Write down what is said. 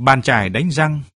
Bàn chải đánh răng.